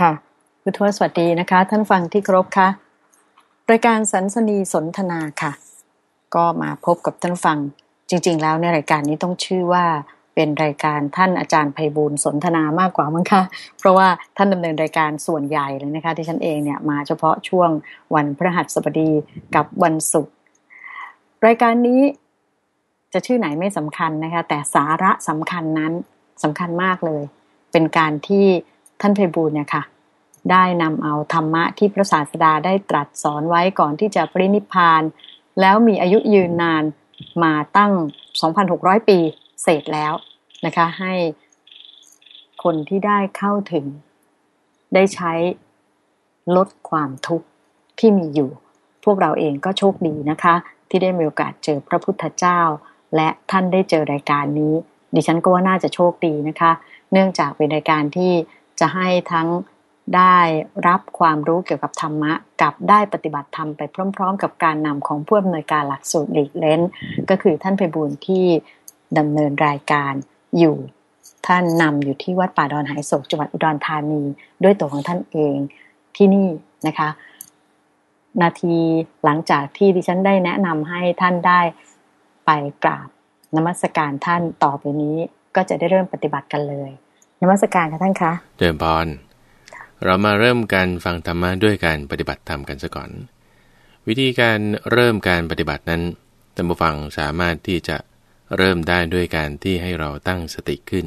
ค่ะคุณทวสวัสดีนะคะ ท่านฟังที่ครบค่ะ รายการสันสนีสนทนาค่ะ ก็มาพบกับท่านฟัง จริง ๆ แล้วในรายการนี้ต้องชื่อว่าเป็นรายการท่านอาจารย์ไพบูลสนทนามากกว่ามั้งคะเพราะว่าท่านดำเนินรายการส่วนใหญ่เลยนะคะ ที่ฉันเองเนี่ยมาเฉพาะช่วงวันพฤหัสบดีกับวันศุกร์รายการนี้จะชื่อไหนไม่สำคัญนะคะ แต่สาระสำคัญนั้นสำคัญมากเลย เป็นการที่ ท่านไพบูลเนี่ยค่ะ ได้นำเอาธรรมะที่พระศาสดาได้ตรัสสอนไว้ก่อนที่จะปรินิพานแล้วมีอายุยืนนานมาตั้ง 2,600 ปีเศษแล้วนะคะ ให้คนที่ได้เข้าถึง ได้ใช้ลดความทุกข์ที่มีอยู่ พวกเราเองก็โชคดีนะคะ ที่ได้มีโอกาสเจอพระพุทธเจ้า และท่านได้เจอรายการนี้ ดิฉันก็ว่าน่าจะโชคดีนะคะ เนื่องจากเป็นรายการที่ จะให้ทั้งได้รับความรู้เกี่ยวกับธรรมะ กับได้ปฏิบัติธรรมไปพร้อม ๆ กับการนำของผู้อำนวยการหลักสูตรหลีกเล้น ก็คือท่านไพบูลย์ที่ดำเนินรายการอยู่ท่านนำอยู่ที่วัดป่าดอนหายโศกจังหวัดอุดรธานี ด้วยตัวของท่านเองที่นี่นะคะ นาทีหลังจากที่ดิฉันได้แนะนำให้ท่านได้ไปกราบนมัสการท่านต่อไปนี้ก็จะได้เริ่มปฏิบัติกันเลย นมัสการค่ะท่านคะเดิมพรเรามาเริ่มการฟังธรรมะด้วยการปฏิบัติธรรมกันซะก่อน วิธีการเริ่มการปฏิบัตินั้นท่านผู้ฟังสามารถที่จะเริ่มได้ด้วยการที่ให้เราตั้งสติขึ้น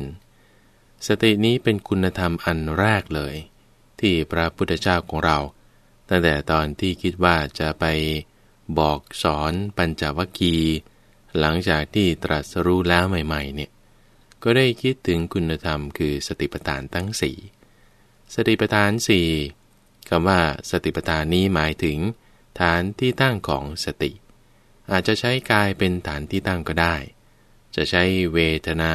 สตินี้เป็นคุณธรรมอันแรกเลย ที่พระพุทธเจ้าของเรา ตั้งแต่ตอนที่คิดว่าจะไปบอกสอนปัญจวัคคีย์หลังจากที่ตรัสรู้แล้วใหม่ ๆ เนี่ย ก็ได้คิดถึงคุณธรรมคือสติปัฏฐานทั้งสี่สติปัฏฐานสี่คำว่าสติปัฏฐานนี้หมายถึง ฐานที่ตั้งของสติ อาจจะใช้กายเป็นฐานที่ตั้งก็ได้ จะใช้เวทนา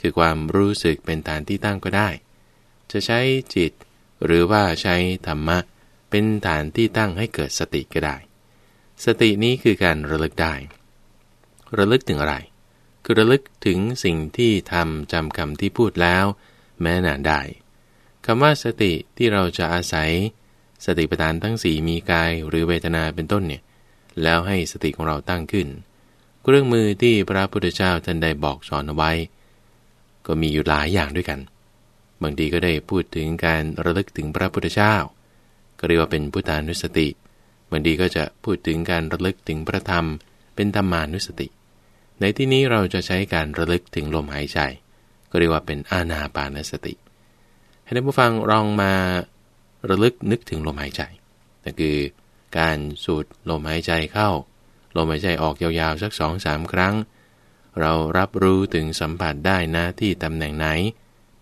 คือความรู้สึกเป็นฐานที่ตั้งก็ได้ จะใช้จิต หรือว่าใช้ธรรมะ เป็นฐานที่ตั้งให้เกิดสติก็ได้ สตินี้คือการระลึกได้ ระลึกถึงอะไร คือระลึกถึงสิ่งที่ทำจำคำที่พูดแล้ว แม้นานได้คำว่าสติที่เราจะอาศัย สติปัฏฐานทั้งสีมีกายหรือเวทนาเป็นต้นเนี่ยแล้วให้สติของเราตั้งขึ้น เครื่องมือที่พระพุทธเจ้าท่านได้บอกสอนเอาไว้ ก็มีอยู่หลายอย่างด้วยกัน บางทีก็ได้พูดถึงการระลึกถึงพระพุทธเจ้า ก็เรียกว่าเป็นพุทธานุสติ บางทีก็จะพูดถึงการระลึกถึงพระธรรมเป็นธรรมานุสติ ในที่นี้เราจะใช้การระลึกถึงลมหายใจ ก็เรียกว่าเป็นอาณาปานสติ ให้ท่านผู้ฟังลองมาระลึกนึกถึงลมหายใจนั่นคือการสูดลมหายใจเข้า ลมหายใจออกยาวๆสักสองสามครั้ง เรารับรู้ถึงสัมผัสได้นะที่ตำแหน่งไหน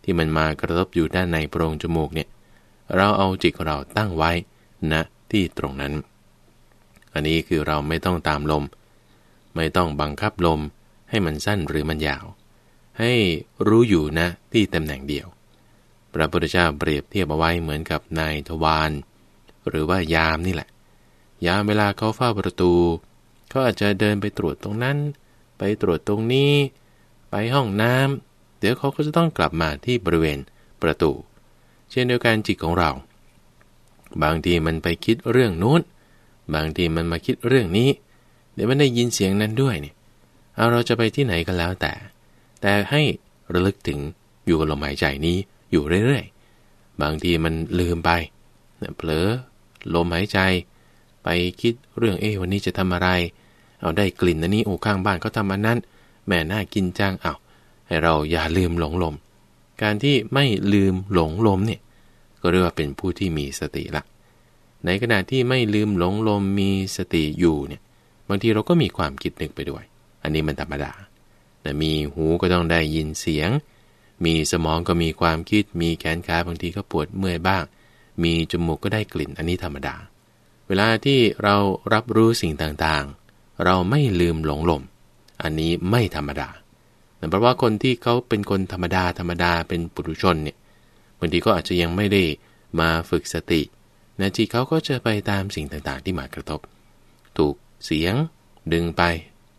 ที่มันมากระทบอยู่ด้านในโพรงจมูกเนี่ยเราเอาจิตของเราตั้งไว้ณนะที่ตรงนั้น อันนี้คือเราไม่ต้องตามลม ไม่ต้องบังคับลมให้มันสั้นหรือมันยาว ให้รู้อยู่นะที่ตำแหน่งเดียว พระพุทธเจ้าเปรียบเทียบเอาไว้เหมือนกับนายทวารหรือว่ายามนี่แหละ ยามเวลาเขาเฝ้าประตูเขาอาจจะเดินไปตรวจตรงนั้น ไปตรวจตรงนี้ ไปห้องน้ำเดี๋ยวเขาก็จะต้องกลับมาที่บริเวณประตู เช่นเดียวกันจิตของเรา บางทีมันไปคิดเรื่องนู้น บางทีมันมาคิดเรื่องนี้ เดี๋ยวมันได้ยินเสียงนั้นด้วยเนี่ยเอาเราจะไปที่ไหนก็แล้วแต่ แต่ให้ระลึกถึงอยู่กับลมหายใจนี้อยู่เรื่อยๆ บางทีมันลืมไปเผลอลมหายใจ ไปคิดเรื่องเอ๊วันนี้จะทำอะไร เอาได้กลิ่นอันนี้โอ้ข้างบ้านเขาทำอันนั้นแม่น่ากินจังเอาให้เราอย่าลืมหลงลม การที่ไม่ลืมหลงลมเนี่ยก็เรียกว่าเป็นผู้ที่มีสติละในขณะที่ไม่ลืมหลงลมมีสติอยู่เนี่ย บางทีเราก็มีความคิดนึกไปด้วย อันนี้มันธรรมดาแต่มีหูก็ต้องได้ยินเสียง มีสมองก็มีความคิด มีแขนขาบางทีก็ปวดเมื่อยบ้าง มีจมูกก็ได้กลิ่น อันนี้ธรรมดา เวลาที่เรารับรู้สิ่งต่างๆ เราไม่ลืมหลงหลม อันนี้ไม่ธรรมดาเพราะว่าคนที่เขาเป็นคนธรรมดาธรรมดาเป็นปุถุชนเนี่ยบางทีก็อาจจะยังไม่ได้มาฝึกสตินะจิตเขาก็จะไปตามสิ่งต่างๆ ที่มากระทบ ถูก เสียง ดึงไป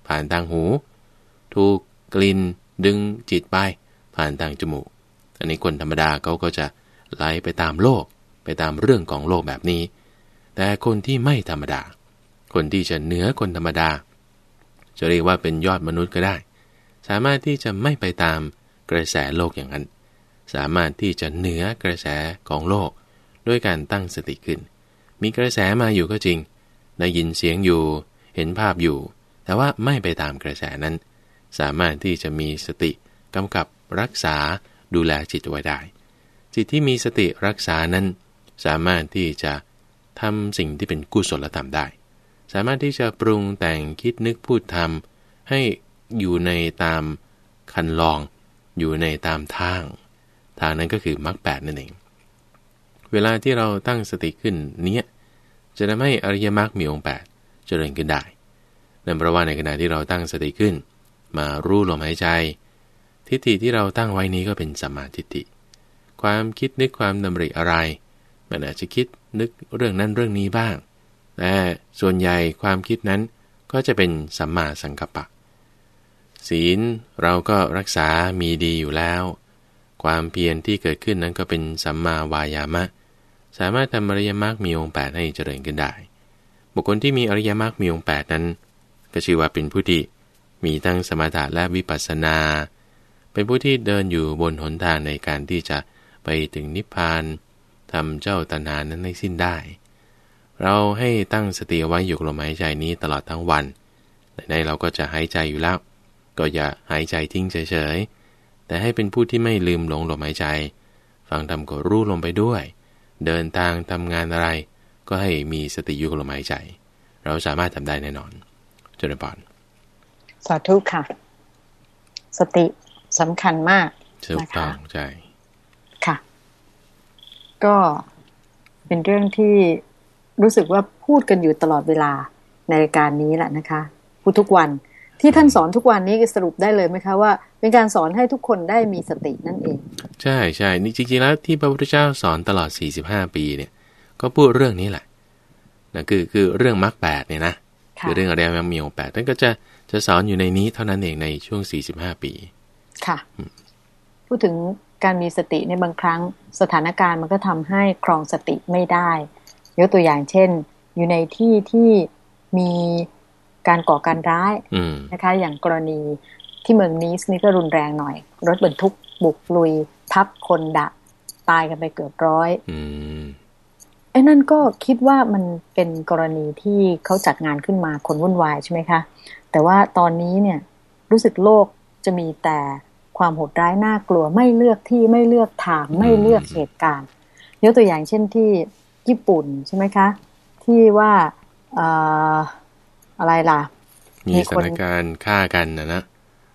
ผ่านทางหู ถูกกลิ่น ดึงจิตไป ผ่านทางจมูก อันนี้คนธรรมดาเขาก็จะไหลไปตามโลก ไปตามเรื่องของโลกแบบนี้ แต่คนที่ไม่ธรรมดา คนที่จะเหนือคนธรรมดา จะเรียกว่าเป็นยอดมนุษย์ก็ได้ สามารถที่จะไม่ไปตามกระแสโลกอย่างนั้น สามารถที่จะเหนือกระแสของโลก ด้วยการตั้งสติขึ้น มีกระแสมาอยู่ก็จริง ได้ยินเสียงอยู่ เห็นภาพอยู่ แต่ว่าไม่ไปตามกระแสนั้น สามารถที่จะมีสติกำกับรักษาดูแลจิตไว้ได้ จิตที่มีสติรักษานั้น สามารถที่จะทำสิ่งที่เป็นกุศลธรรมได้ สามารถที่จะปรุงแต่งคิดนึกพูดทำให้อยู่ในตามคันลอง อยู่ในตามทาง ทางนั้นก็คือมรรคแปดนั่นเอง เวลาที่เราตั้งสติขึ้นเนี้ย จะทำให้อริยมรรคมีองค์แปดเจริญขึ้นได้นั่นเพราะว่าในขณะที่เราตั้งสติขึ้น มารู้ลมหายใจ ทิฏฐิที่เราตั้งไว้นี้ก็เป็นสัมมาทิฏฐิ ความคิดนึกความดำริอะไร มันอาจจะคิดนึกเรื่องนั้นเรื่องนี้บ้าง แต่ส่วนใหญ่ความคิดนั้นก็จะเป็นสัมมาสังกัปปะ ศีลเราก็รักษามีดีอยู่แล้ว ความเพียรที่เกิดขึ้นนั้นก็เป็นสัมมาวายามะ สามารถทำอริยมรรคมีองค์แปดให้เจริญขึ้นได้ บุคคลที่มีอริยมรรคมีองค์แปดนั้น ก็ชื่อว่าเป็นผู้ที่มีทั้งสมถะและวิปัสสนา เป็นผู้ที่เดินอยู่บนหนทางในการที่จะไปถึงนิพพานทำเจ้าตัณหานั้นให้สิ้นได้ เราให้ตั้งสติไว้อยู่ลมหายใจนี้ตลอดทั้งวันในเราก็จะหายใจอยู่แล้ว ก็อย่าหายใจทิ้งเฉยๆ แต่ให้เป็นผู้ที่ไม่ลืมหลงลมหายใจ ฟังทำก็รู้ลมไปด้วย เดินทางทำงานอะไร ก็ให้มีสติอยู่ลมหายใจ เราสามารถทำได้แน่นอนเจริญพรสาธุค่ะ สติสำคัญมากถูกต้องใช่ค่ะ ก็เป็นเรื่องที่รู้สึกว่าพูดกันอยู่ตลอดเวลาในรายการนี้แหละนะคะ พูดทุกวัน ที่ท่านสอนทุกวันนี้สรุปได้เลยไหมคะว่า เป็นการสอนให้ทุกคนได้มีสตินั่นเอง ใช่ใช่นี่จริงๆแล้วที่พระพุทธเจ้าสอนตลอด 45 ปีเนี่ย ก็พูดเรื่องนี้แหละนะคือคือเรื่องมรรคแปดเนี่ยนะค่ะคือเรื่องอะไรมรรคมีองค์แปดท่านก็จะจะสอนอยู่ในนี้เท่านั้นเองในช่วง 45 ปี ค่ะ พูดถึงการมีสติในบางครั้งสถานการณ์มันก็ทำให้ครองสติไม่ได้ยกตัวอย่างเช่น อยู่ในที่ที่มี การก่อการร้ายอืมนะคะ อย่างกรณีที่เมืองนีสนี่ก็รุนแรงหน่อย รถบรรทุกบุกลุย ทับคนดะ ตายกันไปเกือบร้อยอืมไอ้นั่นก็คิดว่ามันเป็นกรณีที่เขาจัดงานขึ้นมาคนวุ่นวายใช่ไหมคะ แต่ว่าตอนนี้เนี่ยรู้สึกโลกจะมีแต่ความโหดร้ายน่ากลัวไม่เลือกที่ไม่เลือกทางไม่เลือกเหตุการณ์ยกตัวอย่างเช่นที่ญี่ปุ่นใช่ไหมคะ ที่ว่าเอ่ออะไรล่ะ มีมีสคนถานการณ์ฆ่ากันนะนะ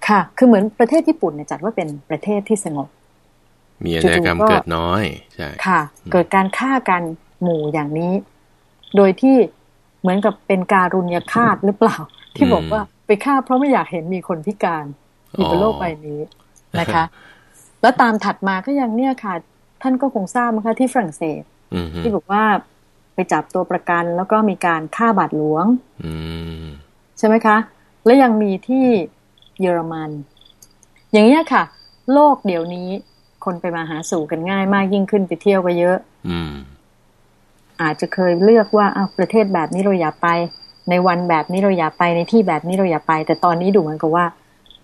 ค่ะ คือเหมือนประเทศญี่ปุ่นเนี่ยจัดว่าเป็นประเทศที่สงบ มีอาชญากรรมจู่ๆก็เกิดน้อยใช่ค่ะ เกิดการฆ่ากันหมู่อย่างนี้ โดยที่เหมือนกับเป็นการุญยฆาตหรือเปล่า ที่บอกว่าไปฆ่าเพราะไม่อยากเห็นมีคนพิการอยู่บนโลกใบนี้นะคะ แล้วตามถัดมาก็ยังเนี่ยค่ะ ท่านก็คงทราบมั้งคะที่ฝรั่งเศสอืมฮึที่บอกว่า ไปจับตัวประกัน แล้วก็มีการฆ่าบาทหลวงอืมใช่ไหมคะ และยังมีที่เยอรมัน อย่างนี้ยค่ะ โลกเดี๋ยวนี้คนไปมาหาสู่กันง่ายมากยิ่งขึ้นไปเที่ยวก็เยอะอืมอาจจะเคยเลือกว่าอ้าวประเทศแบบนี้เราอย่าไป ในวันแบบนี้เราอย่าไปในที่แบบนี้เราอย่าไป แต่ตอนนี้ดูเหมือนกับว่า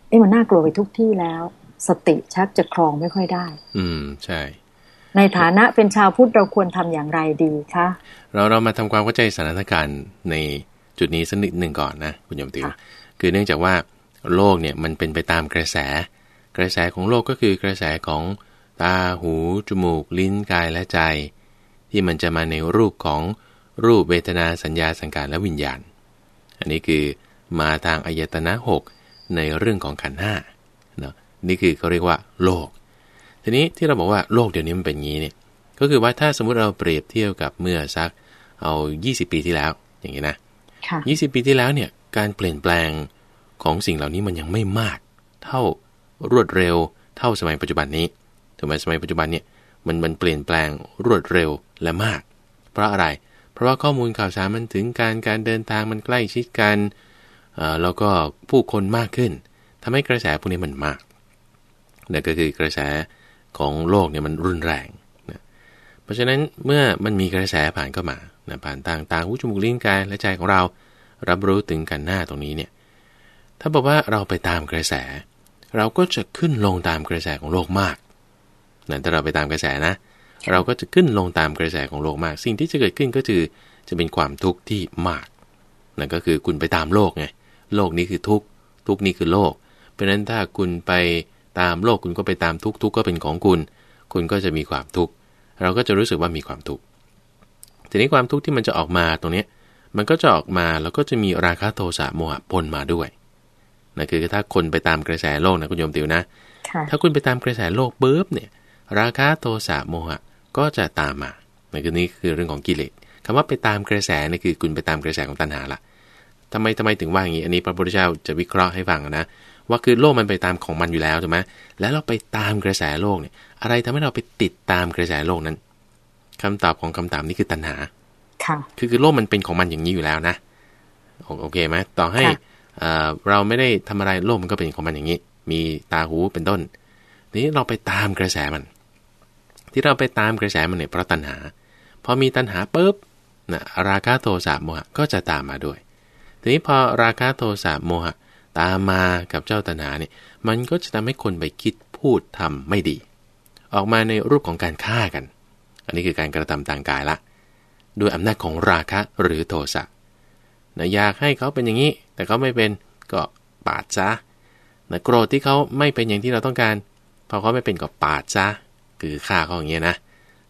เอ๊ะมันน่ากลัวไปทุกที่แล้ว สติชักจะครองไม่ค่อยได้ อืม ใช่ ในฐานะเป็นชาวพุทธเราควรทำอย่างไรดีคะเราเรามาทำความเข้าใจสถานการณ์ในจุดนี้สักนิดหนึ่งก่อนนะคุณโยมติวค่ะคือเนื่องจากว่าโลกเนี่ยมันเป็นไปตามกระแส กระแสของโลกก็คือกระแสของตาหูจมูก ลิ้นกายและใจ ที่มันจะมาในรูปของรูปเวทนาสัญญาสังการและวิญญาณ อันนี้คือมาทางอายตนะหกในเรื่องของขันธ์ห้าเนาะนี่คือเขาเรียกว่า โลก ทีนี้ที่เราบอกว่าโลกเดี๋ยวนี้มันเป็นอย่างนี้เนี่ยก็คือว่าถ้าสมมุติเราเปรียบเทียบกับเมื่อสักเอา 20 ปีที่แล้ว อย่างนี้นะค่ะ20ปีที่แล้วเนี่ยการเปลี่ยนแปลงของสิ่งเหล่านี้มันยังไม่มาก เท่ารวดเร็ว เท่าสมัยปัจจุบันนี้ถูกไหมสมัยปัจจุบันเนี่ยมันมันเปลี่ยนแปลงรวดเร็วและมาก เพราะอะไร เพราะว่าข้อมูลข่าวสารมันถึงการการเดินทางมันใกล้ชิดกันเอ่อแล้วก็ผู้คนมากขึ้นทำให้กระแสพวกนี้มันมากนั่นก็คือกระแส ของโลกเนี่ยมันรุนแรงนะราะฉะนั้นเมื่อมันมีกระแสผ่านเข้ามานะผ่านทางตาหูจมูกลิ้นกายและใจของเรารับรู้ถึงกันหน้าตรงนี้เนี่ยถ้าบอกว่าเราไปตามกระแส เราก็จะขึ้นลงตามกระแสของโลกมากนะถ้าเราไปตามกระแสนะ เราก็จะขึ้นลงตามกระแสของโลกมาก สิ่งที่จะเกิดขึ้นก็คือจะเป็นความทุกข์ที่มากนั่นก็คือคุณไปตามโลกไง โลกนี้คือทุกข์ ทุกข์นี้คือโลก เพราะฉะนั้นถ้าคุณไป ตามโลกคุณก็ไปตามทุกข์ทุกข์ก็เป็นของคุณ คุณก็จะมีความทุกข์เราก็จะรู้สึกว่ามีความทุกข์ทีนี้ความทุกข์ที่มันจะออกมาตรงนี้มันก็จะออกมาแล้วก็จะมีราคะโทสะโมหะปนมาด้วยนั่นคือถ้าคนไปตามกระแสโลกนะคุณโยมติวนะ ถ้าคุณไปตามกระแสโลกปุ๊บเนี่ยราคะโทสะโมหะก็จะตามมานั่นคือนี้คือเรื่องของกิเลสคำว่าไปตามกระแสนี่คือคุณไปตามกระแสของตัณหาละทำไมทำไมถึงว่าอย่างนี้ อันนี้พระพุทธเจ้าจะวิเคราะห์ให้ฟังนะ ว่าคือโลกมันไปตามของมันอยู่แล้วถูกไหมแล้วเราไปตามกระแสโลกเนี่ย อะไรทำให้เราไปติดตามกระแสโลกนั้นคำตอบของคำถามนี้คือตัณหา ค่ะ คือคือโลกมันเป็นของมันอย่างนี้อยู่แล้วนะ โอเคไหมต่อให้เราไม่ได้ทำอะไรโลกมันก็เป็นของมันอย่างนี้ มีตาหูเป็นต้น นี้เราไปตามกระแสมัน ที่เราไปตามกระแสมันเนี่ยเพราะตัณหา พอมีตัณหาปุ๊บนะราคะโทสะโมหะก็จะตามมาด้วย ทีนี้พอราคะโทสะโมหะ ตามมากับเจ้าตัณหาเนี่ยมันก็จะทำให้คนไปคิดพูดทำไม่ดี ออกมาในรูปของการฆ่ากัน อันนี้คือการกระทำทางกายละ ด้วยอำนาจของราคะหรือโทสะนะอยากให้เขาเป็นอย่างนี้ แต่เขาไม่เป็นก็ปาดซะนะโกรธที่เขาไม่เป็นอย่างที่เราต้องการ พอเขาไม่เป็นก็ปาดซะคือฆ่าเขาอย่างเงี้ยนะ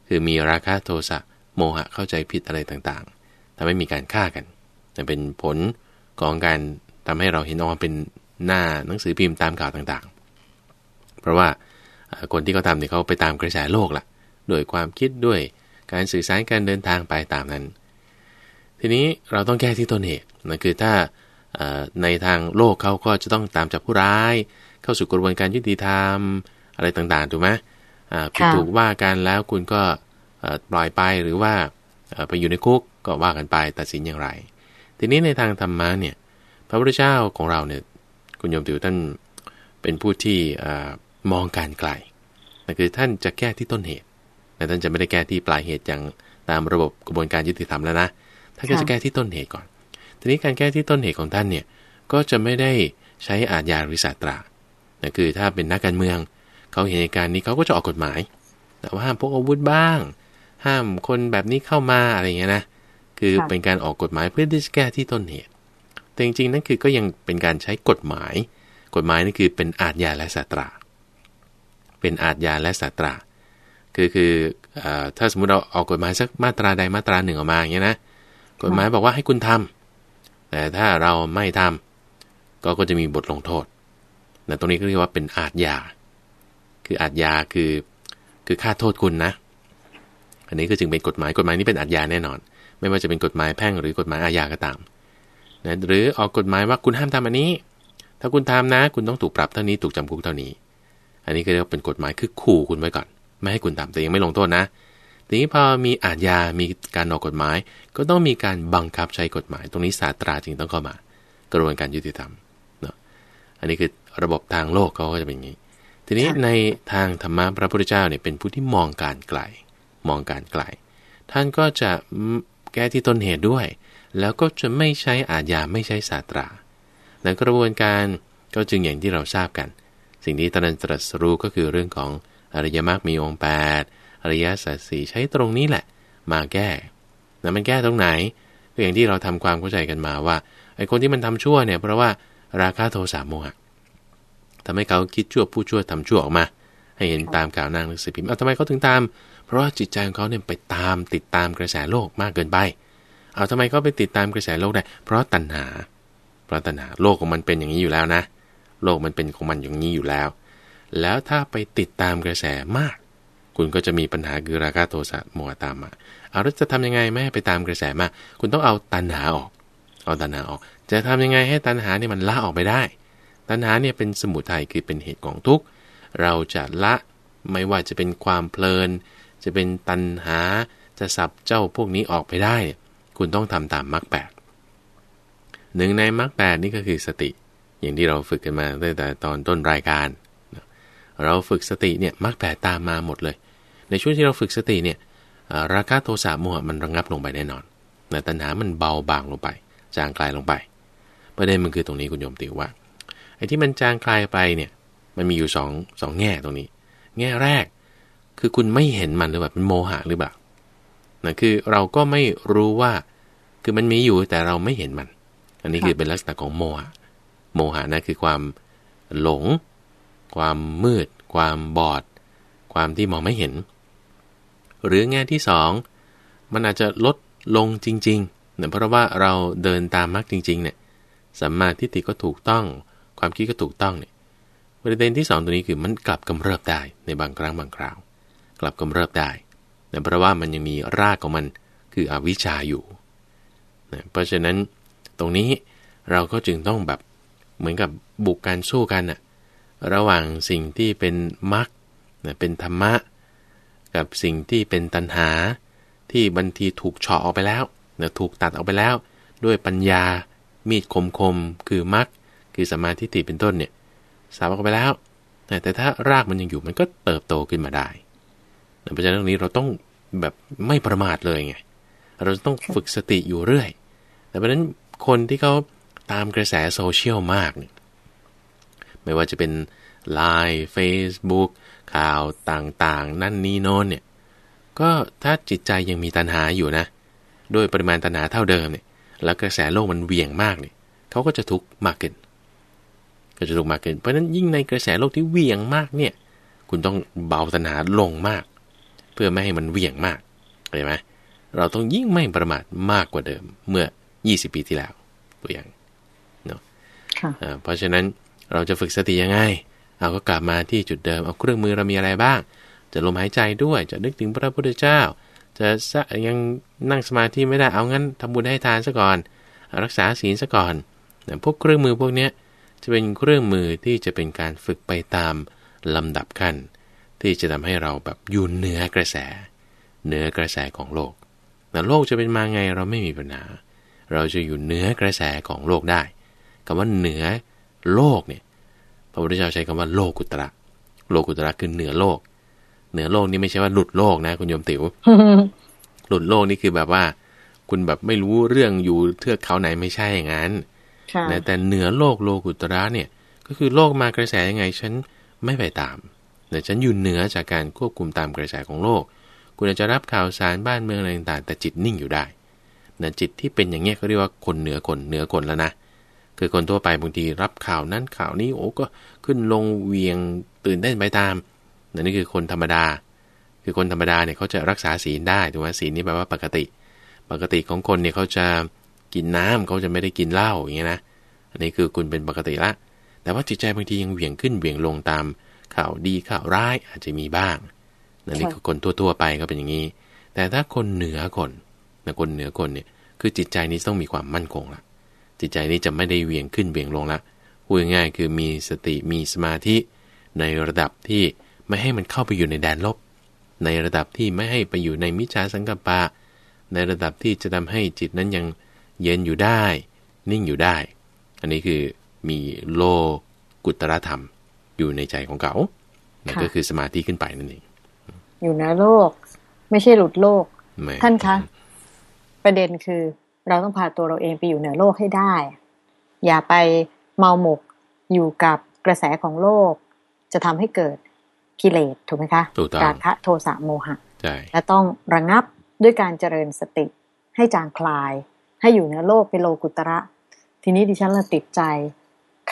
คือมีราคะโทสะโมหะเข้าใจผิดอะไรต่างๆทำให้มีการฆ่ากันแต่เป็นผลของการ ทำให้เราเห็นออกมาเป็นหน้าหนังสือพิมพ์ตามข่าวต่างๆ เพราะว่าคนที่เขาทำเนี่ยเขาไปตามกระแสโลกล่ะด้วยความคิดด้วยการสื่อสารการเดินทางไปตามนั้น ทีนี้เราต้องแก้ที่ต้นเหตุนั่นคือถ้าในทางโลกเขาก็จะต้องตามจับผู้ร้าย เข้าสู่กระบวนการยุติธรรมอะไรต่างๆถูกไหมผิดถูกว่ากันแล้วคุณก็ปล่อยไปหรือว่าไปอยู่ในคุกก็ว่ากันไปตัดสินอย่างไร ทีนี้ในทางธรรมะเนี่ย พระพุทธเจ้าของเราเนี่ยคุณโยมติวท่านเป็นผู้ที่มองการไกลนั่นคือท่านจะแก้ที่ต้นเหตุแต่ท่านจะไม่ได้แก้ที่ปลายเหตุอย่างตามระบบกระบวนการยุติธรรมแล้วนะท่านก็จะแก้ที่ต้นเหตุก่อน ทีนี้การแก้ที่ต้นเหตุของท่านเนี่ยก็จะไม่ได้ใช้อาญาหรือศาสตรานะคือถ้าเป็นนักการเมืองเขาเห็นเหตุการณ์นี้เขาก็จะออกกฎหมายแต่ว่าห้ามพกอาวุธบ้าง ห้ามคนแบบนี้เข้ามาอะไรเงี้ยนะ คือเป็นการออกกฎหมายเพื่อที่จะแก้ที่ต้นเหตุ แต่จริงๆนั่นคือก็ยังเป็นการใช้กฎหมาย กฎหมายนี่คือเป็นอาญาและศาสตรา เป็นอาญาและศาสตรา คือคือถ้าสมมุติเราออกกฎหมายสักมาตราใดมาตราหนึ่งออกมาอย่างเงี้ยนะ กฎหมายบอกว่าให้คุณทำแต่ถ้าเราไม่ทำก็ก็จะมีบทลงโทษนะตรงนี้ก็เรียกว่าเป็นอาญาคืออาญาคือคือค่าโทษคุณนะ อันนี้ก็จึงเป็นกฎหมาย กฎหมายนี้เป็นอาญาแน่นอน ไม่ว่าจะเป็นกฎหมายแพ่งหรือกฎหมายอาญาก็ตาม นะหรือออกกฎหมายว่าคุณห้ามทำอันนี้ ถ้าคุณทำนะ คุณต้องถูกปรับเท่านี้ถูกจำคุกเท่านี้ อันนี้ก็เรียกว่าเป็นกฎหมายคือขู่คุณไว้ก่อน ไม่ให้คุณทำแต่ยังไม่ลงโทษนะทีนี้พอมีอาญา มีการออกกฎหมาย ก็ต้องมีการบังคับใช้กฎหมาย ตรงนี้ศาสตราจึงต้องเข้ามา กระบวนการยุติธรรมเนาะอันนี้คือระบบทางโลกเขาก็จะเป็นอย่างนี้ ทีนี้ในทางธรรมะพระพุทธเจ้าเนี่ยเป็นผู้ที่มองการไกล มองการไกล ท่านก็จะแก้ที่ต้นเหตุด้วย แล้วก็จะไม่ใช้อาญาไม่ใช้ศาสตราในกระบวนการก็จึงอย่างที่เราทราบกัน สิ่งที่ตรัสตรัสรู้ก็คือเรื่องของอริยมรรคมีองค์8อริยสัจสี่ใช้ตรงนี้แหละ มาแก้แล้วมันแก้ตรงไหนก็อย่างที่เราทำความเข้าใจกันมาว่าไอ้คนที่มันทำชั่วเนี่ยเพราะว่าราคะโทสะโมหะทำให้เขาคิดชั่วผู้ชั่วทำชั่วออกมา ให้เห็นตามข่าวนางหนังสือพิมพ์เอาทำไมเขาถึงตาม เพราะว่าจิตใจของเขาเนี่ยไปตามติดตามกระแสโลกมากเกินไป เอาทำไมเขาไปติดตามกระแสโลกได้ เพราะตัณหา เพราะตัณหาโลกของมันเป็นอย่างนี้อยู่แล้วนะ โลกมันเป็นของมันอย่างนี้อยู่แล้ว แล้วถ้าไปติดตามกระแสมาก คุณก็จะมีปัญหาคือราคะโทสะโมหะตามมาเอาแล้วจะทำยังไงไม่ให้ไปตามกระแสมาก คุณต้องเอาตัณหาออก เอาตัณหาออก จะทำยังไงให้ตัณหาเนี่ยมันละออกไปได้ ตัณหาเนี่ยเป็นสมุทัยคือเป็นเหตุของทุกข์ เราจะละไม่ว่าจะเป็นความเพลิน จะเป็นตัณหา จะสับเจ้าพวกนี้ออกไปได้ คุณต้องทำตามมรรคแปดหนึ่งในมรรคแปดนี่ก็คือสติ อย่างที่เราฝึกกันมาตั้งแต่ตอนต้นรายการ เราฝึกสติเนี่ยมักแปดตามมาหมดเลย ในช่วงที่เราฝึกสติเนี่ยราคะโทสะโมหะมันระงับลงไปแน่นอนนะตัณหามันเบาบางลงไปจางคลายลงไป ประเด็นมันคือตรงนี้คุณโยมติวว่าไอ้ที่มันจางคลายไปเนี่ยมันมีอยู่สองสองแง่ตรงนี้ แง่แรก คือคุณไม่เห็นมันหรือแบบเป็นโมหะหรือเปล่า นะคือเราก็ไม่รู้ว่า คือมันมีอยู่แต่เราไม่เห็นมัน อันนี้คือเป็นลักษณะของโมหะ โมหะนะคือความหลง ความมืด ความบอด ความที่มองไม่เห็น หรือแง่ที่สองมันอาจจะลดลงจริงๆเนื่องเพราะว่าเราเดินตามมรรคจริง ๆ เนี่ยสัมมาทิฏฐิก็ถูกต้อง ความคิดก็ถูกต้องเนี่ยประเด็นที่สองตัวนี้คือมันกลับกำเริบได้ในบางครั้งบางคราว กลับกำเริบได้เนื่องเพราะว่ามันยังมีรากของมันคืออวิชชาอยู่นะเพราะฉะนั้นตรงนี้เราก็จึงต้องแบบเหมือนกับบุกการสู้กันอะระหว่างสิ่งที่เป็นมรรคเป็นธรรมะ กับสิ่งที่เป็นตัณหา ที่บางทีถูกเฉาะออกไปแล้วนะถูกตัดออกไปแล้ว ด้วยปัญญา มีดคมคมคือมรรคคือสมาธิติเป็นต้นเนี่ยสาบออกไปแล้ว แต่ถ้ารากมันยังอยู่มันก็เติบโตขึ้นมาได้ เพราะฉะนั้นตรงนี้เราต้องแบบไม่ประมาทเลยไง เราต้องฝึกสติอยู่เรื่อย แต่เพราะนั้นคนที่เขาตามกระแสโซเชียลมากเนี่ยไม่ว่าจะเป็น Line Facebook ข่าวต่างๆ นั่นนี่โน้นเนี่ย ก็ถ้าจิตใจยังมีตัณหาอยู่นะโดยปริมาณตัณหาเท่าเดิมเนี่ย แล้วกระแสโลกมันเวี่ยงมากเนี่ยเขาก็จะทุกข์มากขึ้น ก็จะทุกข์มากขึ้น เพราะฉะนั้นยิ่งในกระแสโลกที่เวี่ยงมากเนี่ย คุณต้องเบาตัณหาลงมาก พื่อไม่ให้มันเวี่ยงมากเข้าใจไหมเราต้องยิ่งไม่ประมาทมากกว่าเดิมเมื่อ 20 ปีที่แล้ว ตัวอย่างเนาะเพราะฉะนั้นเราจะฝึกสติยังไง เอาก็กลับมาที่จุดเดิม เอาเครื่องมือเรามีอะไรบ้าง จะลมหายใจด้วย จะนึกถึงพระพุทธเจ้า จะยังนั่งสมาธิไม่ได้ เอางั้นทำบุญให้ทานซะก่อน รักษาศีลซะก่อน พวกเครื่องมือพวกนี้จะเป็นเครื่องมือที่จะเป็นการฝึกไปตามลำดับขั้น ที่จะทำให้เราแบบอยู่เหนือกระแส เหนือกระแสของโลกแต่โลกจะเป็นมาไงเราไม่มีปัญหา เราจะอยู่เหนือกระแสของโลกได้คำว่าเหนือโลกเนี่ยพระพุทธเจ้าใช้คำว่าโลกุตระ โลกุตระคือเหนือโลก เหนือโลกนี่ไม่ใช่ว่าหลุดโลกนะ คุณโยมติว๋วหลุดโลกนี่คือแบบว่า คุณแบบไม่รู้เรื่องอยู่เทือกเขาไหนไม่ใช่อย่างนั้นนะแต่เหนือโลกโลกุตระเนี่ย ก็คือโลกมากระแสยังไงฉันไม่ไปตาม แต่ฉันอยู่เหนือจากการควบคุมตามกระแสของโลก คุณอาจจะรับข่าวสารบ้านเมืองอะไรต่างๆ แต่จิตนิ่งอยู่ได้นะจิตที่เป็นอย่างเงี้ยเขาเรียกว่าคนเหนือคนเหนือคนแล้วนะ คือคนทั่วไปบางทีรับข่าวนั้นข่าวนี้โอ้ก็ขึ้นลงเวียงตื่นเต้นไปตามนี่คือคนธรรมดา คือคนธรรมดาเนี่ยเขาจะรักษาศีลได้ถูกไหมศีลนี่แปลว่าปกติ ปกติของคนเนี่ยเขาจะกินน้ำเขาจะไม่ได้กินเหล้าอย่างเงี้ยนะ อันนี้คือคุณเป็นปกติละ แต่ว่าจิตใจบางทียังเวียงขึ้นเวียงลงตาม ข่าวดีข่าวร้ายอาจจะมีบ้างนั่นนี่คือคนทั่วๆไปก็เป็นอย่างนี้ แต่ถ้าคนเหนือคนนะคนเหนือคนเนี่ยคือจิตใจนี้ต้องมีความมั่นคงละจิตใจนี้จะไม่ได้เวียงขึ้นเวียงลงละพูดง่ายๆคือมีสติมีสมาธิ ในระดับที่ไม่ให้มันเข้าไปอยู่ในแดนลบ ในระดับที่ไม่ให้ไปอยู่ในมิจฉาสังกัปปะ ในระดับที่จะทำให้จิตนั้นยังเย็นอยู่ได้ นิ่งอยู่ได้ อันนี้คือมีโลกุตรธรรม อยู่ในใจของเขานั่นก็คือสมาธิขึ้นไปนั่นเองอยู่ในโลก ไม่ใช่หลุดโลก ท่านคะ ประเด็นคือเราต้องพาตัวเราเองไปอยู่เหนือโลกให้ได้ อย่าไปเมาหมกอยู่กับกระแสของโลก จะทำให้เกิดกิเลสถูกไหมคะราคะโทสะโมหะใช่และต้องระงงับด้วยการเจริญสติ ให้จางคลาย ให้อยู่เหนือโลกเป็นโลกุตระ ทีนี้ดิฉันละติดใจ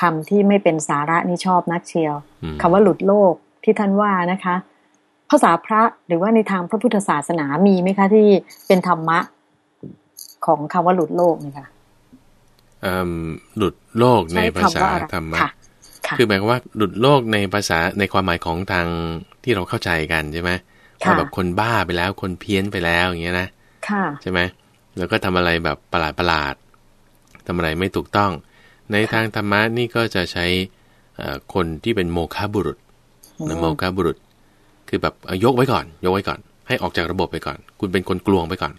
คำที่ไม่เป็นสาระนี่ชอบนักเชียวคำว่าหลุดโลกที่ท่านว่านะคะ ภาษาพระหรือว่าในทางพระพุทธศาสนามีไหมคะที่เป็นธรรมะของคำว่าหลุดโลกนี่ค่ะหลุดโลกในภาษาธรรมะคือหมายความว่าหลุดโลกในภาษาในความหมายของทางที่เราเข้าใจกันใช่ไหมว่าแบบคนบ้าไปแล้วคนเพี้ยนไปแล้วอย่างเงี้ยนะใช่ไหมแล้วก็ทำอะไรแบบประหลาดประหลาดทำอะไรไม่ถูกต้อง ในทางธรรมะนี่ก็จะใช้คนที่เป็นโมฆะบุรุษนะโมฆะบุรุษ คือแบบยกไว้ก่อน ยกไว้ก่อน ให้ออกจากระบบไปก่อน คุณเป็นคนกลวงไปก่อน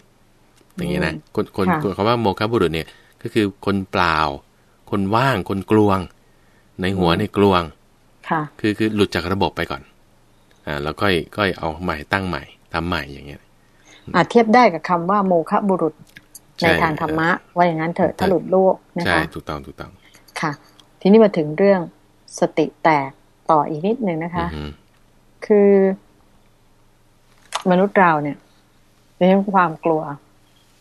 อย่างนี้นะ คนคนคำว่าโมฆะบุรุษเนี่ย ก็คือคนเปล่า คนว่าง คนกลวง ในหัวในกลวงค่ะ คือคือหลุดจากระบบไปก่อน อ่า แล้วก็ก็เอาใหม่ตั้งใหม่ทำใหม่อย่างเงี้ยอาจเทียบได้กับคำว่าโมฆะบุรุษ ใช่ในทางธรรมะ ว่าอย่างนั้นเถอะถ้าหลุดโลกนะใช่คะถูกต้องถูกต้องค่ะ ทีนี้มาถึงเรื่องสติแตกต่ออีกนิดนึงนะคะอืมคือ มนุษย์เราเนี่ยในเรื่องความกลัว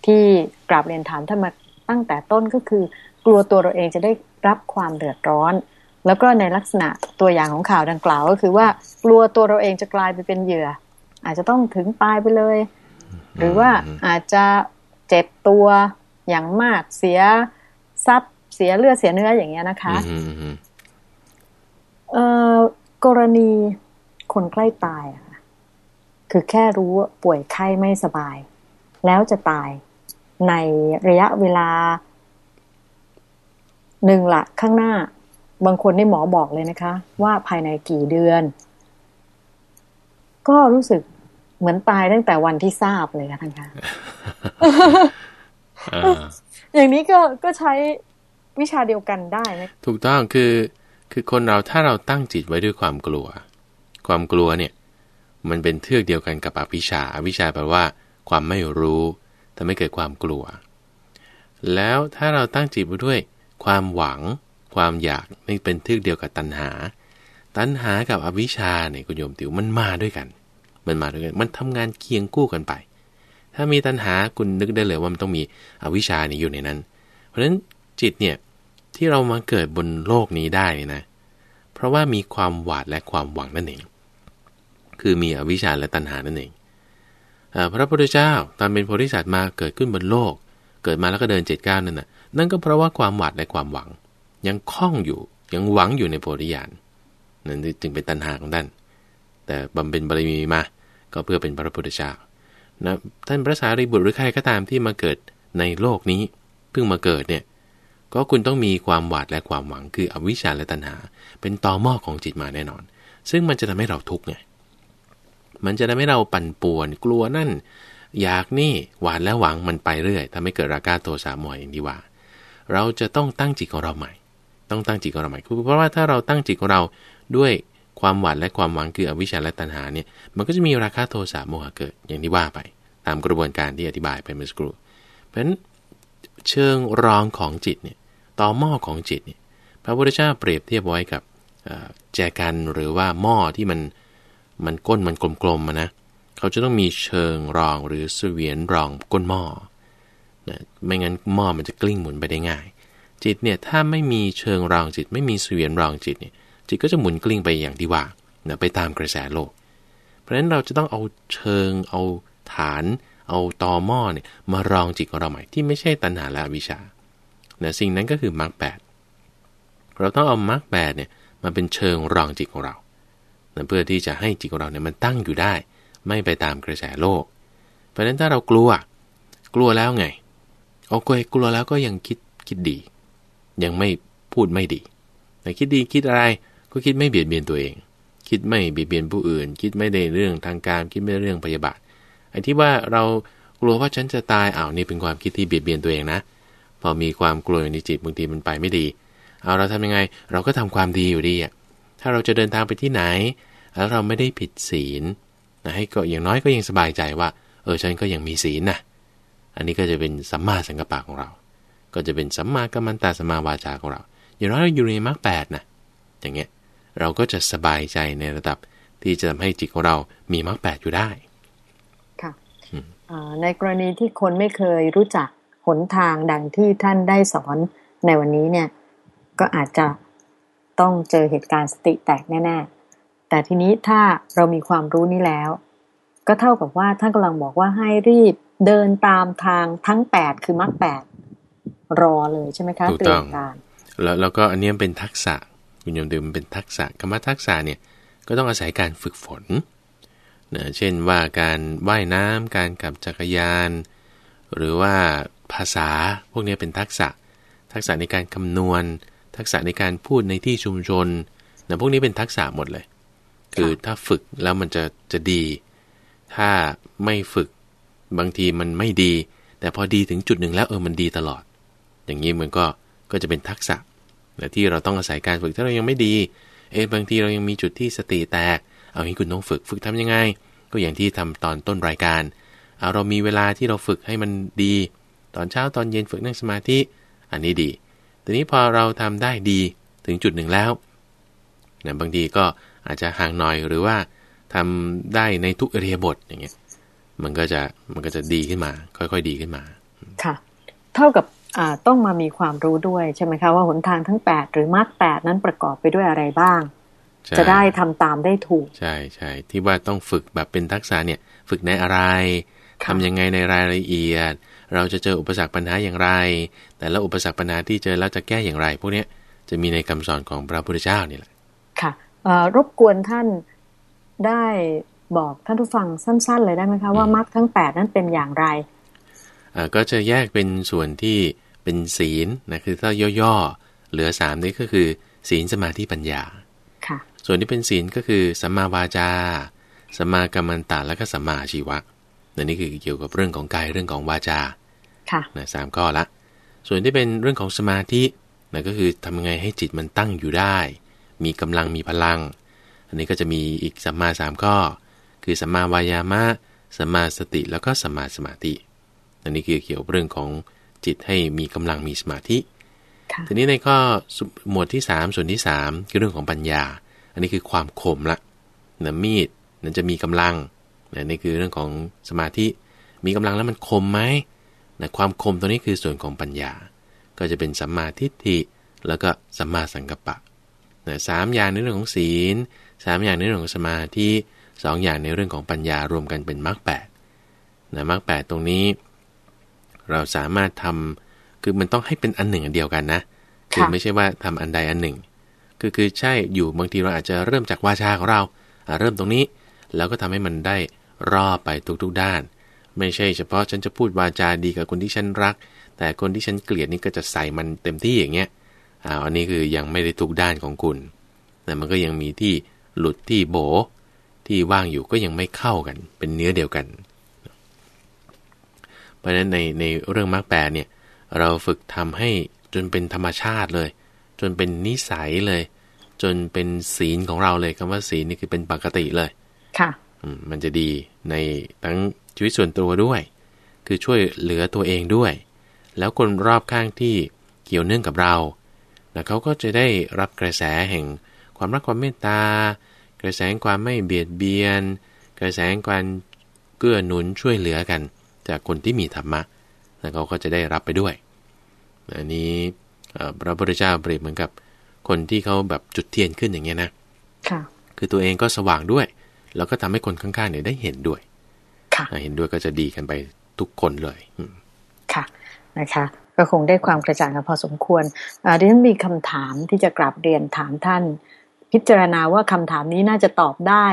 ที่กราบเรียนถามท่านมาตั้งแต่ต้นก็คือ กลัวตัวเราเองจะได้รับความเดือดร้อน แล้วก็ในลักษณะตัวอย่างของข่าวดังกล่าว ก็คือว่ากลัวตัวเราเองจะกลายไปเป็นเหยื่อ อาจจะต้องถึงตายไปเลย หรือว่าอาจจะ เจ็บตัวอย่างมากเสียทรัพย์เสียเลือดเสียเนื้ออย่างเงี้ยนะคะอืมอืมอืมเอ่อกรณีคนใกล้ตายอะค่ะคือแค่รู้ว่าป่วยไข้ไม่สบาย แล้วจะตายในระยะเวลาหนึ่งละข้างหน้า บางคนนี่หมอบอกเลยนะคะ ว่าภายในกี่เดือน ก็รู้สึก เหมือนตายตั้งแต่วันที่ทราบเลยค่ะท่านคะอ่าอย่างนี้ก็ก็ใช้วิชาเดียวกันได้ไหมถูกต้องคือคือคนเราถ้าเราตั้งจิตไว้ด้วยความกลัว ความกลัวเนี่ย มันเป็นเทือกเดียวกันกับอวิชชาอวิชชาแปลว่า ความไม่รู้ทำให้เกิดความกลัว แล้วถ้าเราตั้งจิตไว้ด้วย ความหวัง ความอยากนี่เป็นเทือกเดียวกับตัณหา ตัณหากับอวิชชาเนี่ยคุณโยมติวมันมาด้วยกัน มันมาด้วยกันมันทำงานเคียงคู่กันไป ถ้ามีตัณหาคุณนึกได้เลยว่ามันต้องมีอวิชชาเนี่ยอยู่ในนั้น เพราะฉะนั้นจิตเนี่ยที่เรามาเกิดบนโลกนี้ได้นะ เพราะว่ามีความหวาดและความหวังนั่นเอง คือมีอวิชชาและตัณหานั่นเองอพระพุทธเจ้าตอนเป็นโพธิสัตว์มาเกิดขึ้นบนโลก เกิดมาแล้วก็เดินเจ็ดก้าวนั่นน่ะ นั่นก็เพราะว่าความหวาดและความหวัง ยังคล้องอยู่ยังหวังอยู่ในโพธิญาณนั่นจึงเป็นตัณหาของท่านแต่บำเพ็ญบารมีมา ก็เพื่อเป็นพระพุทธเจ้านะท่านพระสารีบุตรหรือใครก็ตามที่มาเกิดในโลกนี้ เพิ่งมาเกิดเนี่ยก็คุณต้องมีความหวาดและความหวังคืออวิชชาและตัณหา เป็นตอหม้อของจิตมาแน่นอน ซึ่งมันจะทำให้เราทุกข์ไงมันจะทำให้เราปั่นป่วนกลัวนั่น อยากนี่หวาดและหวังมันไปเรื่อยทำให้เกิดราคะโทสะโมหะอย่างที่ว่า เราจะต้องตั้งจิตของเราใหม่ ต้องตั้งจิตของเราใหม่เพราะว่าถ้าเราตั้งจิตของเราด้วย ความหวาดและความหวังคืออวิชชาและตัณหาเนี่ยมันก็จะมีราคะโทสะโมหะเกิดอย่างที่ว่าไป ตามกระบวนการที่อธิบายไปเมื่อสักครู่เพราะฉะนั้นเชิงรองของจิตเนี่ยต่อหม้อของจิตเนี่ยพระพุทธเจ้าเปรียบเทียบไว้กับแจกันหรือว่าหม้อที่มันมันก้นมันกลมๆมานะเขาจะต้องมีเชิงรองหรือเสวียนรองก้นหม้อนะไม่งั้นหม้อมันจะกลิ้งหมุนไปได้ง่าย จิตเนี่ยถ้าไม่มีเชิงรองจิต ไม่มีเสวียนรองจิตเนี่ย จิตก็จะหมุนกลิ้งไปอย่างที่ว่านะไปตามกระแสโลก เพราะฉะนั้นเราจะต้องเอาเชิง เอาฐาน เอาตอหม้อเนี่ยมารองจิตของเราใหม่ที่ไม่ใช่ตัณหาและอวิชชานะสิ่งนั้นก็คือมรรคแปดเราต้องเอามรรคแปดเนี่ยมาเป็นเชิงรองจิตของเรานะเพื่อที่จะให้จิตของเราเนี่ยมันตั้งอยู่ได้ ไม่ไปตามกระแสโลก เพราะฉะนั้นถ้าเรากลัว กลัวแล้วไงโอเคกลัวแล้วก็ยังคิดคิดดี ยังไม่พูดไม่ดีแต่คิดดีคิดอะไร ก็คิดไม่เบียดเบียนตัวเอง คิดไม่เบียดเบียนผู้อื่น คิดไม่ได้เรื่องทางการ คิดไม่ได้เรื่องพยาบาทไอ้ที่ว่าเรากลัวว่าฉันจะตายอ้าวนี่เป็นความคิดที่เบียดเบียนตัวเองนะ พอมีความกลัวอยู่ในจิตบางทีมันไปไม่ดี เอาเราทำยังไง เราก็ทำความดีอยู่ดีอะถ้าเราจะเดินทางไปที่ไหน แล้วเราไม่ได้ผิดศีลนะให้ก็อย่างน้อยก็ยังสบายใจว่า เออฉันก็ยังมีศีลนะอันนี้ก็จะเป็นสัมมาสังกัปปะของเรา ก็จะเป็นสัมมากัมมันตาสัมมาวาจาของเรา อย่างน้อยเราอยู่ในมรรคแปดนะอย่างเงี้ย เราก็จะสบายใจในระดับที่จะทำให้จิตของเรามีมรรคแปดอยู่ได้ ค่ะอืมอ่าในกรณีที่คนไม่เคยรู้จักหนทางดังที่ท่านได้สอนในวันนี้เนี่ย ก็อาจจะต้องเจอเหตุการณ์สติแตกแน่ๆ แต่ทีนี้ถ้าเรามีความรู้นี้แล้ว ก็เท่ากับว่าท่านกำลังบอกว่าให้รีบเดินตามทางทั้งแปดคือมรรคแปดรอเลยใช่ไหมคะถูกเตรีต้ยองมการแล้วแล้วก็อันเนี้ยเป็นทักษะ คุณโยมดื่มเป็นทักษะคำว่าทักษะเนี่ยก็ต้องอาศัยการฝึกฝนนะเช่นว่าการว่ายน้ำการขับจักรยาน หรือว่าภาษาพวกเนี้ยเป็นทักษะ ทักษะในการคำนวณ ทักษะในการพูดในที่ชุมชนนะพวกนี้เป็นทักษะหมดเลย คือถ้าฝึกแล้วมันจะจะดี ถ้าไม่ฝึกบางทีมันไม่ดี แต่พอดีถึงจุดหนึ่งแล้วเออมันดีตลอด อย่างนี้มันก็ก็จะเป็นทักษะ นะที่เราต้องอาศัยการฝึกถ้าเรายังไม่ดี เอ๊ะบางทีเรายังมีจุดที่สติแตก เอางี้คุณต้องฝึกฝึกทำยังไง ก็อย่างที่ทำตอนต้นรายการเอาเรามีเวลาที่เราฝึกให้มันดี ตอนเช้าตอนเย็นฝึกนั่งสมาธิ อันนี้ดีทีนี้พอเราทำได้ดีถึงจุดหนึ่งแล้วนะบางทีก็อาจจะห่างหน่อยหรือว่าทำได้ในทุกอริยบทอย่างเงี้ยมันก็จะมันก็จะดีขึ้นมา ค่อย ๆ ดีขึ้นมา ค่ะ เท่ากับ ต้องมามีความรู้ด้วยใช่ไหมคะว่าหนทางทั้ง8หรือมรรคแนั้นประกอบไปด้วยอะไรบ้าง จะได้ทำตามได้ถูก ใช่ใช่ที่ว่าต้องฝึกแบบเป็นทักษะเนี่ยฝึกในอะไรทำยังไงในรายละเอียด เราจะเจออุปสรรคปัญหาอย่างไร แต่ละอุปสรรคปัญหาที่เจอแล้วจะแก้อย่างไร พวกนี้จะมีในคำสอนของพระพุทธเจ้านี่แหละค่ะรบกวนท่านได้บอกท่านผู้ฟังสั้น ๆ เลยได้ไหมคะว่ามรรคทั้ง 8 นั้นเป็นอย่างไรก็จะแยกเป็นส่วนที่ เป็นศีลนะคือถ้าย่อๆเหลือสามนี่ก็คือ ศีลสมาธิปัญญาค่ะส่วนที่เป็นศีลก็คือสัมมาวาจาสัมมากัมมันตาและก็สัมมาชีวะนนี่คือเกี่ยวกับเรื่องของกายเรื่องของวาจาค่ะนะสามข้อละ ส่วนที่เป็นเรื่องของสมาธินะก็คือทำยังไงให้จิตมันตั้งอยู่ได้ มีกำลังมีพลัง อันนี้ก็จะมีอีกสัมมาสามข้อ คือสัมมาวายามะสัมมาสติแล้วก็สัมมาสมาธิอันนี้คือเกี่ยวกับเรื่องของ จิตให้มีกำลังมีสมาธิ ทีนี้ในข้อหมวดที่ 3 ส่วนที่ 3 คือเรื่องของปัญญา อันนี้คือความคมละนะมีดนั้นจะมีกำลังนะนี่คือเรื่องของสมาธิ มีกำลังแล้วมันคมไหมนะความคมตัวนี้คือส่วนของปัญญา ก็จะเป็นสัมมาทิฏฐิ แล้วก็สัมมาสังกัปปะนะสามอย่างในเรื่องของศีลสามอย่างในเรื่องของสมาธิสองอย่างในเรื่องของปัญญารวมกันเป็นมรรคแปดนะมรรคแปดตรงนี้ เราสามารถทำคือมันต้องให้เป็นอันหนึ่งอันเดียวกันนะคือไม่ใช่ว่าทำอันใดอันหนึ่ง คือคือใช่อยู่บางทีเราอาจจะเริ่มจากวาจาของเราเริ่มตรงนี้ แล้วก็ทำให้มันได้รอบไปทุกๆด้าน ไม่ใช่เฉพาะฉันจะพูดวาจาดีกับคนที่ฉันรัก แต่คนที่ฉันเกลียดนี่ก็จะใส่มันเต็มที่อย่างเงี้ยอ่าอันนี้คือยังไม่ได้ทุกด้านของคุณแต่มันก็ยังมีที่หลุดที่โบที่ว่างอยู่ก็ยังไม่เข้ากัน เป็นเนื้อเดียวกันเพ ราะฉะนั้นในในเรื่องมรรคแปดเนี่ยเราฝึกทำให้จนเป็นธรรมชาติเลย จนเป็นนิสัยเลย จนเป็นศีลของเราเลยคำว่าศีลนี่คือเป็นปกติเลย ค่ะมันจะดีในทั้งชีวิตส่วนตัวด้วย คือช่วยเหลือตัวเองด้วย แล้วคนรอบข้างที่เกี่ยวเนื่องกับเรานะเขาก็จะได้รับกระแสแห่งความรักความเมตตา กระแสความไม่เบียดเบียน กระแสความเกื้อหนุนช่วยเหลือกัน จากคนที่มีธรรมะแล้วเขาก็จะได้รับไปด้วย อันนี้พระพุทธเจ้าเปรียบเหมือนกับคนที่เขาแบบจุดเทียนขึ้นอย่างเงี้ยนะค่ะคือตัวเองก็สว่างด้วย แล้วก็ทำให้คนข้างๆเนี่ยได้เห็นด้วย ค่ะ เห็นด้วยก็จะดีกันไปทุกคนเลย ค่ะ นะคะก็คงได้ความกระจ่างกันพอสมควรดิฉันมีคำถามที่จะกราบเรียนถามท่าน พิจารณาว่าคำถามนี้น่าจะตอบได้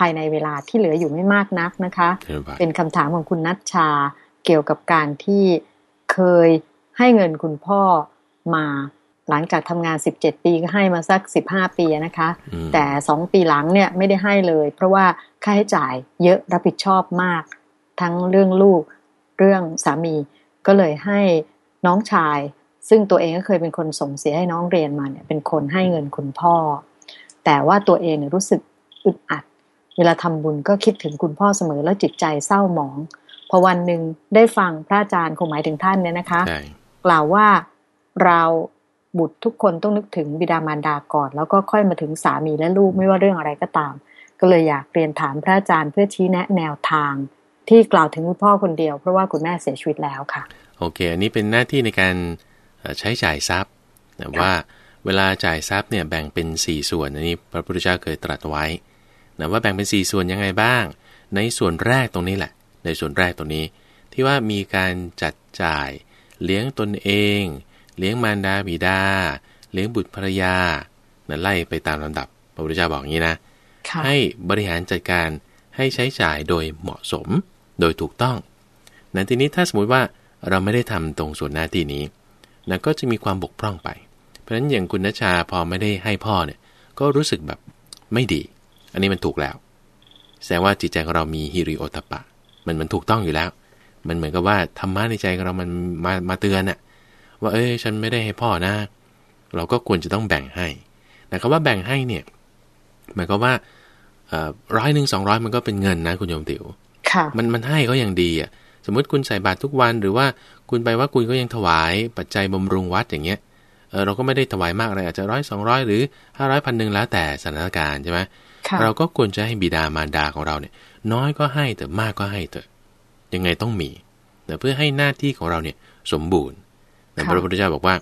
ภายในเวลาที่เหลืออยู่ไม่มากนักนะคะ เป็นคำถามของคุณนัชชาเกี่ยวกับการที่เคยให้เงินคุณพ่อมาหลังจากทำงาน 17 ปีก็ให้มาสัก 15 ปีนะคะ แต่สองปีหลังเนี่ยไม่ได้ให้เลย เพราะว่าค่าใช้จ่ายเยอะรับผิดชอบมาก ทั้งเรื่องลูกเรื่องสามี ก็เลยให้น้องชาย ซึ่งตัวเองก็เคยเป็นคนส่งเสียให้น้องเรียนมาเนี่ยเป็นคนให้เงินคุณพ่อ แต่ว่าตัวเองเนี่ยรู้สึกอึดอัด เวลาทำบุญก็คิดถึงคุณพ่อเสมอแล้วจิตใจเศร้าหมอง พอวันหนึ่งได้ฟังพระอาจารย์คงหมายถึงท่านเนี่ยนะคะ กล่าวว่าเราบุตรทุกคนต้องนึกถึงบิดามารดาก่อน แล้วก็ค่อยมาถึงสามีและลูกไม่ว่าเรื่องอะไรก็ตาม ก็เลยอยากเรียนถามพระอาจารย์เพื่อชี้แนะแนวทาง ที่กล่าวถึงคุณพ่อคนเดียวเพราะว่าคุณแม่เสียชีวิตแล้วค่ะ โอเค อันนี้เป็นหน้าที่ในการใช้จ่ายทรัพย์แต่ว่าเวลาจ่ายทรัพย์เนี่ยแบ่งเป็น 4 ส่วนอันนี้พระพุทธเจ้าเคยตรัสไว้ นะว่าแบ่งเป็น 4 ส่วนยังไงบ้าง ในส่วนแรกตรงนี้แหละ ในส่วนแรกตรงนี้ ที่ว่ามีการจัดจ่าย เลี้ยงตนเอง เลี้ยงมารดาบิดา เลี้ยงบุตรภรรยานะไล่ไปตามลำดับพระพุทธเจ้าบอกอย่างนี้นะให้บริหารจัดการให้ใช้จ่ายโดยเหมาะสมโดยถูกต้องนั้นทีนี้ถ้าสมมุติว่าเราไม่ได้ทำตรงส่วนหน้าที่นี้นะก็จะมีความบกพร่องไป เพราะฉะนั้นอย่างคุณนชาพอไม่ได้ให้พ่อเนี่ยก็รู้สึกแบบไม่ดี อันนี้มันถูกแล้ว แสดงว่าจิตใจของเรามีฮิริโอตปะ มันมันถูกต้องอยู่แล้ว มันเหมือนกับว่าธรรมะในใจของเรามันมามาเตือนน่ะว่าเอ้ยฉันไม่ได้ให้พ่อนะ เราก็ควรจะต้องแบ่งให้แต่คำว่าแบ่งให้เนี่ยหมายความว่าร้อยหนึ่งสองร้อยมันก็เป็นเงินนะคุณโยมติ๋วค่ะมันมันให้ก็ยังดีอะ สมมติคุณใส่บาตรทุกวันหรือว่าคุณไปว่าคุณก็ยังถวายปัจจัยบำรุงวัดอย่างเงี้ยเออเราก็ไม่ได้ถวายมากอะไรอาจจะร้อยสองร้อยหรือห้าร้อยพันหนึ่งแล้วแต่สถานการณ์ใช่ไหมค่ะ เราก็ควรจะให้บิดามารดาของเราเนี่ย น้อยก็ให้แต่มากก็ให้เถอะ ยังไงต้องมีแต่เพื่อให้หน้าที่ของเราเนี่ยสมบูรณ์แต่พระพุทธเจ้าบอกว่า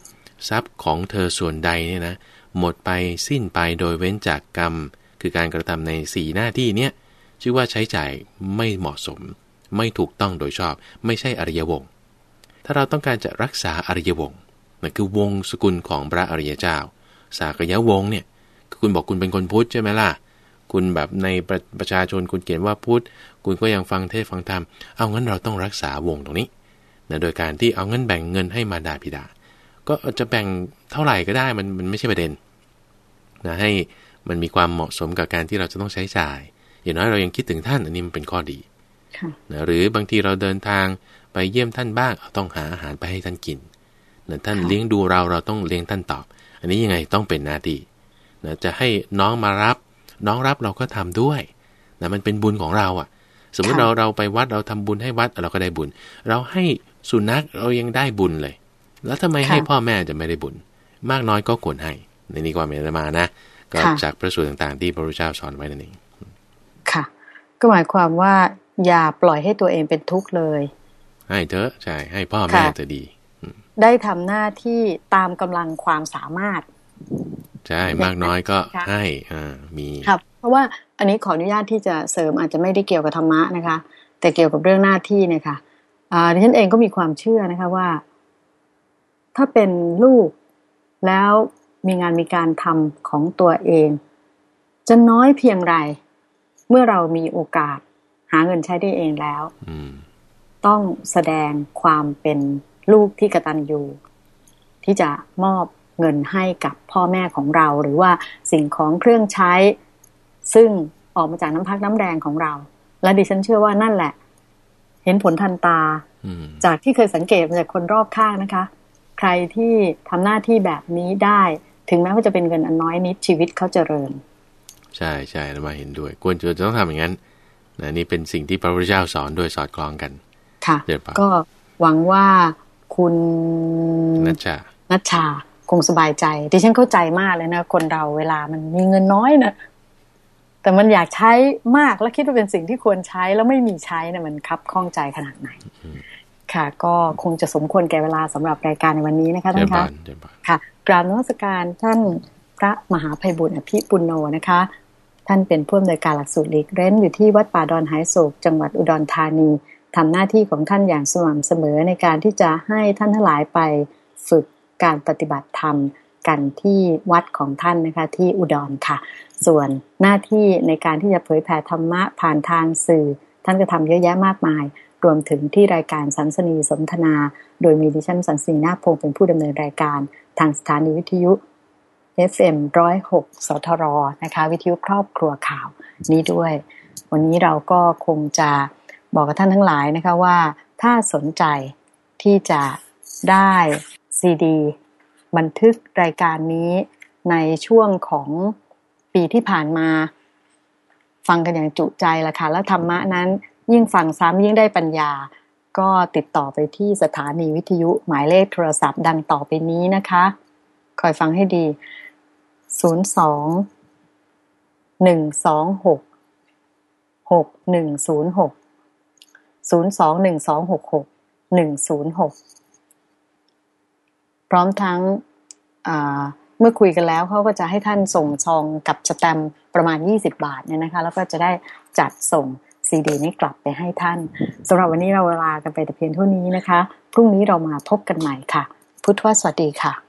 ทรัพย์ของเธอส่วนใดเนี่ยนะหมดไปสิ้นไปโดยเว้นจากกรรม คือการกระทำในสีหน้าที่เนี่ยชื่อว่าใช้จ่ายไม่เหมาะสม ไม่ถูกต้องโดยชอบ ไม่ใช่อริยวงศ์ถ้าเราต้องการจะรักษาอริยวงศ์นั่นคือวงสกุลของพระอริยเจ้า สากยวงศ์เนี่ยคือคุณบอกคุณเป็นคนพุทธใช่ไหมล่ะ คุณแบบในประประชาชนคุณเขียนว่าพุทธคุณก็ยังฟังเทศน์ฟังธรรม เอางั้นเราต้องรักษาวงตรงนี้นะโดยการที่เอาเงินแบ่งเงินให้มารดาบิดา ก็จะแบ่งเท่าไหร่ก็ได้มันมันไม่ใช่ประเด็นนะให้มันมีความเหมาะสมกับการที่เราจะต้องใช้จ่าย อย่างน้อยเรายังคิดถึงท่านอันนี้มันเป็นข้อดีค่ะนะหรือบางทีเราเดินทางไปเยี่ยมท่านบ้างเอาต้องหาอาหารไปให้ท่านกินนะท่านค่ะเลี้ยงดูเราเราต้องเลี้ยงท่านตอบ อันนี้ยังไงต้องเป็นหน้าที่นะจะให้น้องมารับ น้องรับเราก็ทำด้วยนะมันเป็นบุญของเราอะ่ะ สมมติเราเราไปวัดเราทำบุญให้วัดเราก็ได้บุญ เราให้สุนัขเรายังได้บุญเลย แล้วทำไมให้พ่อแม่จะไม่ได้บุญ มากน้อยก็ควรให้ในนี้ความเมตมานะก็จากพระสูตรต่างๆ ที่พระพุทธเจ้าสอนไว้นั่นเองค่ะ ก็หมายความว่าอย่าปล่อยให้ตัวเองเป็นทุกข์เลย ให้เถอะใช่ให้พ่อแม่ค่ะจะดี ได้ทำหน้าที่ตามกำลังความสามารถ ใช่มากน้อยก็ค่ะให้อ่ามีครับเพราะว่าอันนี้ขออนุญาตที่จะเสริมอาจจะไม่ได้เกี่ยวกับธรรมะนะคะ แต่เกี่ยวกับเรื่องหน้าที่เนี่ยค่ะอ่าดิฉันเองก็มีความเชื่อนะคะว่า ถ้าเป็นลูกแล้วมีงานมีการทำของตัวเอง จะน้อยเพียงไร เมื่อเรามีโอกาสหาเงินใช้ได้เองแล้วอืมต้องแสดงความเป็นลูกที่กตัญญูที่จะมอบ เงินให้กับพ่อแม่ของเรา หรือว่าสิ่งของเครื่องใช้ ซึ่งออกมาจากน้ำพักน้ำแรงของเรา และดิฉันเชื่อว่านั่นแหละ เห็นผลทันตาอืมจากที่เคยสังเกตมาจากคนรอบข้างนะคะ ใครที่ทำหน้าที่แบบนี้ได้ ถึงแม้ว่าจะเป็นเงินอันน้อยนิดชีวิตเขาเจริญ ใช่ใช่แล้วมาเห็นด้วย ควรจะต้องทำอย่างนั้นนะนี่เป็นสิ่งที่พระพุทธเจ้าสอนโดยสอดคล้องกัน ค่ะเดี๋ยวปะก็หวังว่าคุณนัชชานัชชา คงสบายใจดิฉันเข้าใจมากเลยนะคนเราเวลามันมีเงินน้อยนะแต่มันอยากใช้มากแล้วคิดว่าเป็นสิ่งที่ควรใช้แล้วไม่มีใช้นะมันคับข้องใจขนาดไหน ค่ะ ก็คงจะสมควรแก่เวลาสำหรับรายการในวันนี้นะคะเดี๋ท่ายวนบคะอลเดี๋ยวบอลค่ะกราบนมัสการท่านพระมหาภัยบุญอภิปุณโนนะคะ ท่านเป็นผู้อำนวยการหลักสูตรหลีกเร้นอยู่ที่วัดป่าดอนหายโศกจังหวัดอุดรธานีทำหน้าที่ของท่านอย่างสม่ำเสมอในการที่จะให้ท่านทั้งหลายไปฝึก การปฏิบัติธรรมกันที่วัดของท่านนะคะที่อุดรค่ะ ส่วนหน้าที่ในการที่จะเผยแผ่ธรรมะผ่านทางสื่อ ท่านก็ทำเยอะแยะมากมาย รวมถึงที่รายการสันสนีสนทนา โดยมีดิฉันสันสนีนาพงเป็นผู้ดำเนินรายการ ทางสถานีวิทยุ FM 106 สทรนะคะ วิทยุครอบครัวข่าว นี้ด้วย วันนี้เราก็คงจะบอกกับท่านทั้งหลายนะคะว่า ถ้าสนใจที่จะได้ ซีดี บันทึกรายการนี้ในช่วงของปีที่ผ่านมา ฟังกันอย่างจุใจละค่ะ และธรรมะนั้น ยิ่งฟังซ้ำยิ่งได้ปัญญา ก็ติดต่อไปที่สถานีวิทยุหมายเลขโทรศัพท์ดังต่อไปนี้นะคะ คอยฟังให้ดี 02 126 6106 02 1266 106 พร้อมทั้งเมื่อคุยกันแล้วเขาก็จะให้ท่านส่งซองกับสแตมป์ประมาณ 20 บาทเนี่ยนะคะแล้วก็จะได้จัดส่งซีดีนี้กลับไปให้ท่านสำหรับวันนี้เราเวลากันไปแต่เพียงเท่านี้นะคะ พรุ่งนี้เรามาพบกันใหม่ค่ะ พุทธวสวัสดีค่ะ